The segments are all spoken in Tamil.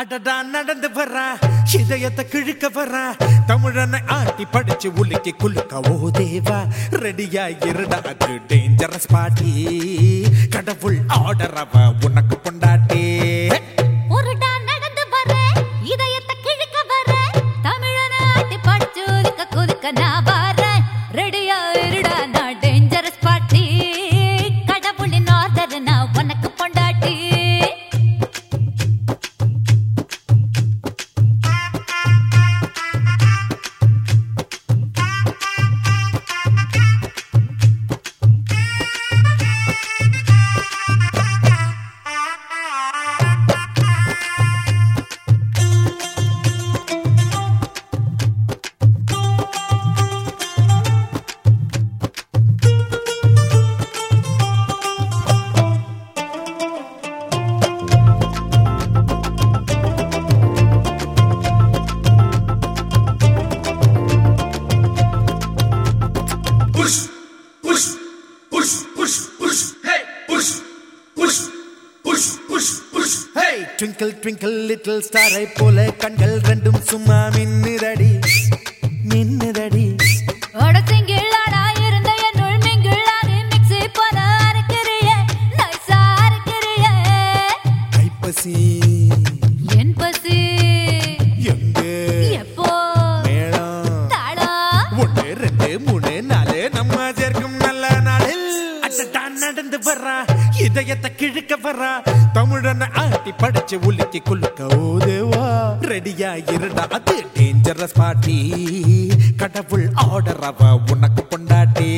அடடா நடந்து வர்றா. இதயத்தை கிழிக்க வர்றா. தமிழனை ஆட்டி படிச்சு உலுக்கி குலுக்க ஓ தேவா ரெடியா இருடா அது டேஞ்சரஸ் பாட்டி கடவுள் ஆர்டர் அவ உனக்கு பொண்டாட்டி. உருடா ட்விங்கிள் ட்விங்கிள் லிட்டில் ஸ்டாரை போல கண்கள் ரெண்டும் சும்மா மின்னுதடி மின்னுதடி ஒடச்சிங்கிள்ளாடா இதயத்தை கிழக்க வர்றா தமிழனை ஆட்டி படிச்சு உலுக்கி குலுக்க ஓதுவா ரெடியா இருடா அது டேஞ்சரஸ் பாட்டி கடவுள் ஆர்டர் அவ உனக்கு கொண்டாட்டே.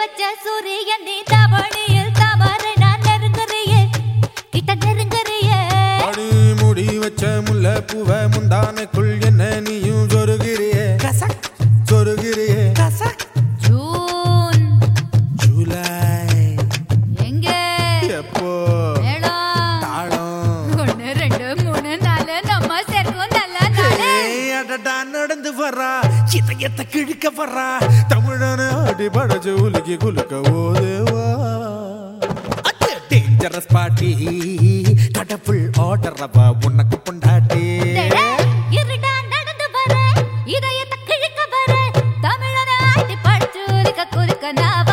வச்ச சூரியன் நீ தவணியில் தவறு நான் நெருங்குறியே. கிட்ட நெருங்குறியே. அடி முடி வச்ச முல்லை பூவ முந்தானைக்குள் என்ன நீயும் சொருகிறியே? சொருகிறியே. ஜூன். ஜூலை. எங்கே? எப்போ? நடந்து வர்றா. இதயத்தை கிழிக்க வர்றா. தமிழன அடி படைச்சு உலுக்கி குலுக்க ஓதேவா டேஞ்சரஸ் பாட்டி. கடவுள் ஆர்டர் அவ உனக்கு பொண்டாட்டி. டேடே, இருடா நடந்து வர இதயத்தை கிழிக்க வர தமிழன ஆட்டி படிச்சு குதுக்க நான்